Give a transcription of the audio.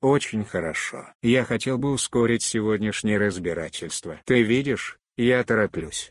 Очень хорошо. Я хотел бы ускорить сегодняшнее разбирательство. Ты видишь, я тороплюсь.